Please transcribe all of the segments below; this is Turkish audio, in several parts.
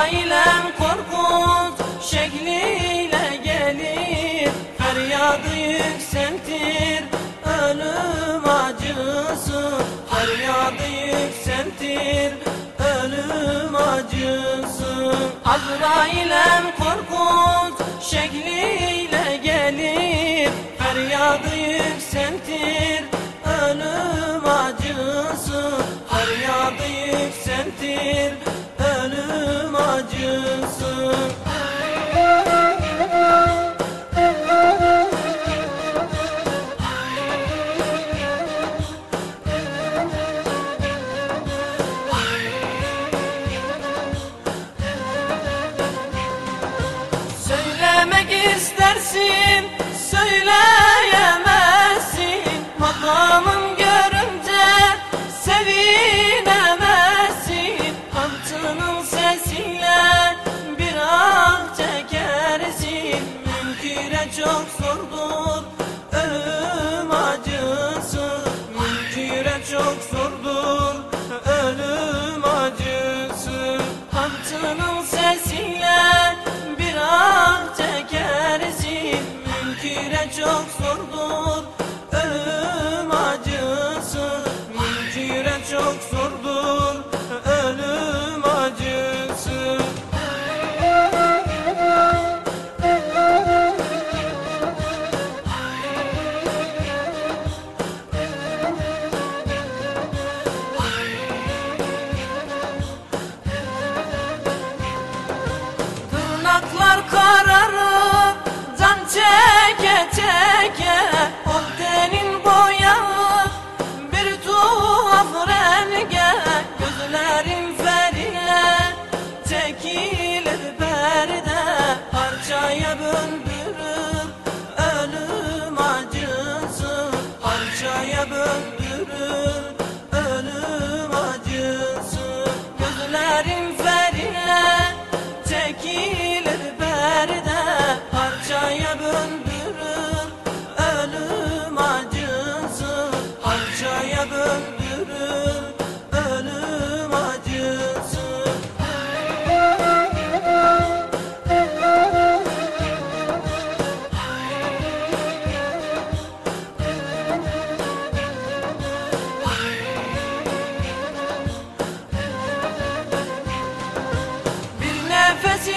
ailem korkut şekliyle gelir. Feryadı yükseltir ölüm acısı. Feryadı yükseltir ölüm acısı. Azrailem korkut şekliyle gelir. Feryadı yükseltir ölüm acısı. Feryadı yükseltir istersin, söyleyemezsin çok zordur ölüm acısı. Münkire çok zordur ölüm acısı. Kantının sesiyle bir ah çekersin. Münkire çok zordur çekilir perde Parçaya böldürür ölüm acısı. Parçaya böldürür. confess you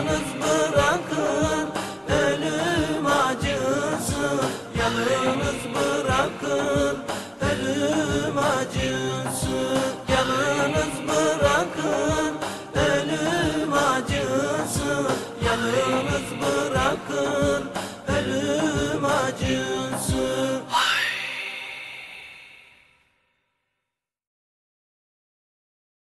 yalnız bırakın ölüm acısı. Yalnız bırakın ölüm acısı.